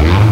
Yeah.